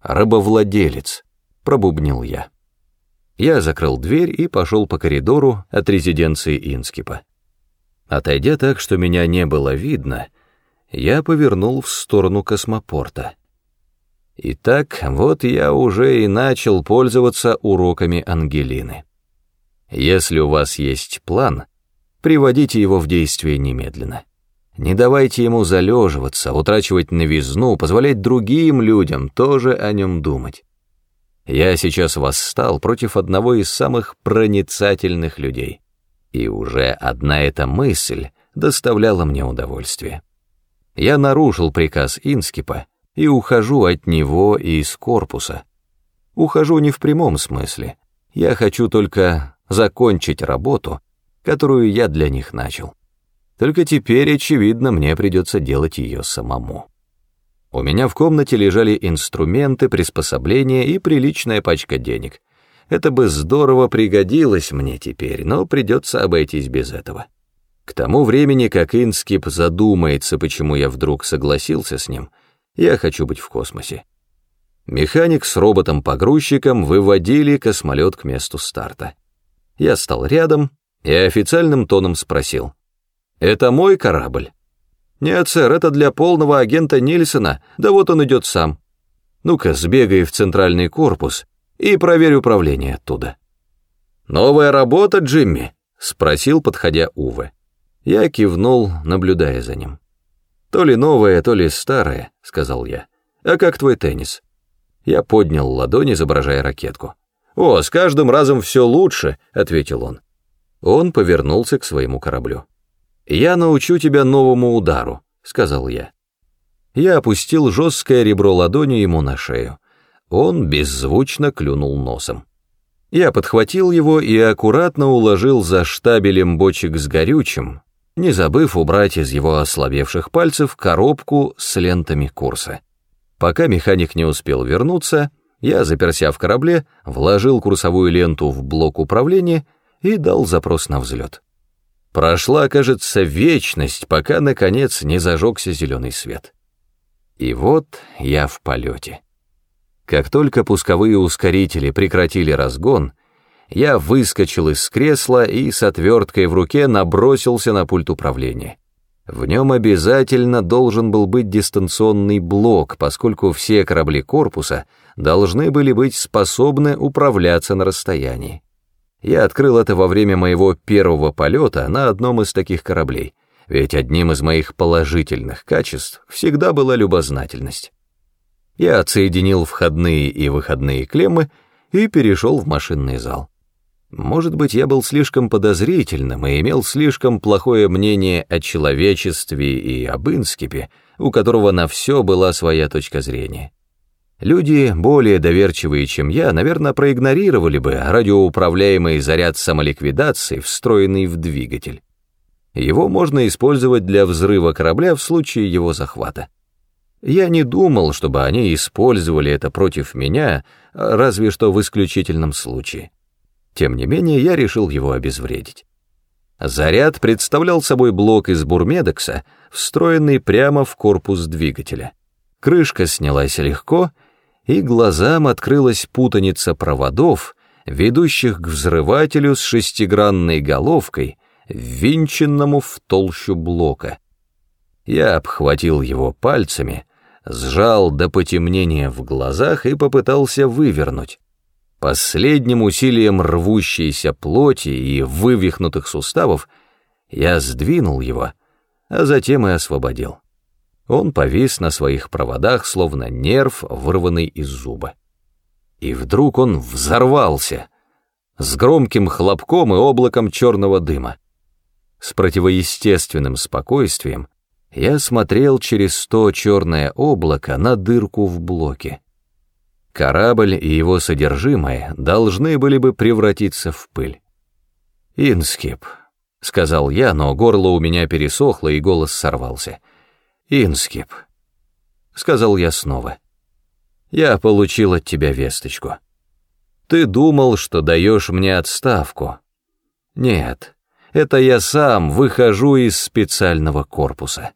рабовладелец», — пробубнил я. Я закрыл дверь и пошел по коридору от резиденции Инскипа. Отойдя так, что меня не было видно, я повернул в сторону космопорта. Итак, вот я уже и начал пользоваться уроками Ангелины. Если у вас есть план, приводите его в действие немедленно. Не давайте ему залеживаться, утрачивать новизну, позволять другим людям тоже о нем думать. Я сейчас восстал против одного из самых проницательных людей, и уже одна эта мысль доставляла мне удовольствие. Я нарушил приказ Инскипа, и ухожу от него и из корпуса. Ухожу не в прямом смысле. Я хочу только закончить работу, которую я для них начал. Только теперь, очевидно, мне придется делать ее самому. У меня в комнате лежали инструменты, приспособления и приличная пачка денег. Это бы здорово пригодилось мне теперь, но придется обойтись без этого. К тому времени, как Инскип задумается, почему я вдруг согласился с ним, я хочу быть в космосе. Механик с роботом-погрузчиком выводили космолет к месту старта. Я стал рядом и официальным тоном спросил. «Это мой корабль?» «Нет, сэр, это для полного агента Нильсона, да вот он идет сам. Ну-ка, сбегай в центральный корпус и проверь управление оттуда». «Новая работа, Джимми?» — спросил, подходя Уве. Я кивнул, наблюдая за ним. «То ли новое, то ли старое», — сказал я. «А как твой теннис?» Я поднял ладонь, изображая ракетку. «О, с каждым разом все лучше», — ответил он. Он повернулся к своему кораблю. «Я научу тебя новому удару», — сказал я. Я опустил жесткое ребро ладони ему на шею. Он беззвучно клюнул носом. Я подхватил его и аккуратно уложил за штабелем бочек с горючим, не забыв убрать из его ослабевших пальцев коробку с лентами курса. Пока механик не успел вернуться, я, заперся в корабле, вложил курсовую ленту в блок управления и дал запрос на взлет. Прошла, кажется, вечность, пока, наконец, не зажегся зеленый свет. И вот я в полете. Как только пусковые ускорители прекратили разгон, я выскочил из кресла и с отверткой в руке набросился на пульт управления. В нем обязательно должен был быть дистанционный блок, поскольку все корабли корпуса должны были быть способны управляться на расстоянии. Я открыл это во время моего первого полета на одном из таких кораблей, ведь одним из моих положительных качеств всегда была любознательность. Я отсоединил входные и выходные клеммы и перешел в машинный зал. Может быть, я был слишком подозрительным и имел слишком плохое мнение о человечестве и об Инскипе, у которого на все была своя точка зрения. Люди, более доверчивые, чем я, наверное, проигнорировали бы радиоуправляемый заряд самоликвидации, встроенный в двигатель. Его можно использовать для взрыва корабля в случае его захвата. Я не думал, чтобы они использовали это против меня, разве что в исключительном случае. Тем не менее, я решил его обезвредить. Заряд представлял собой блок из бурмедекса, встроенный прямо в корпус двигателя. Крышка снялась легко, и глазам открылась путаница проводов, ведущих к взрывателю с шестигранной головкой, ввинченному в толщу блока. Я обхватил его пальцами, сжал до потемнения в глазах и попытался вывернуть. Последним усилием рвущейся плоти и вывихнутых суставов я сдвинул его, а затем и освободил. Он повис на своих проводах, словно нерв, вырванный из зуба. И вдруг он взорвался с громким хлопком и облаком черного дыма. С противоестественным спокойствием я смотрел через то черное облако на дырку в блоке. Корабль и его содержимое должны были бы превратиться в пыль. «Инскип», — сказал я, но горло у меня пересохло и голос сорвался. «Инскип», — сказал я снова. «Я получил от тебя весточку. Ты думал, что даешь мне отставку. Нет, это я сам выхожу из специального корпуса».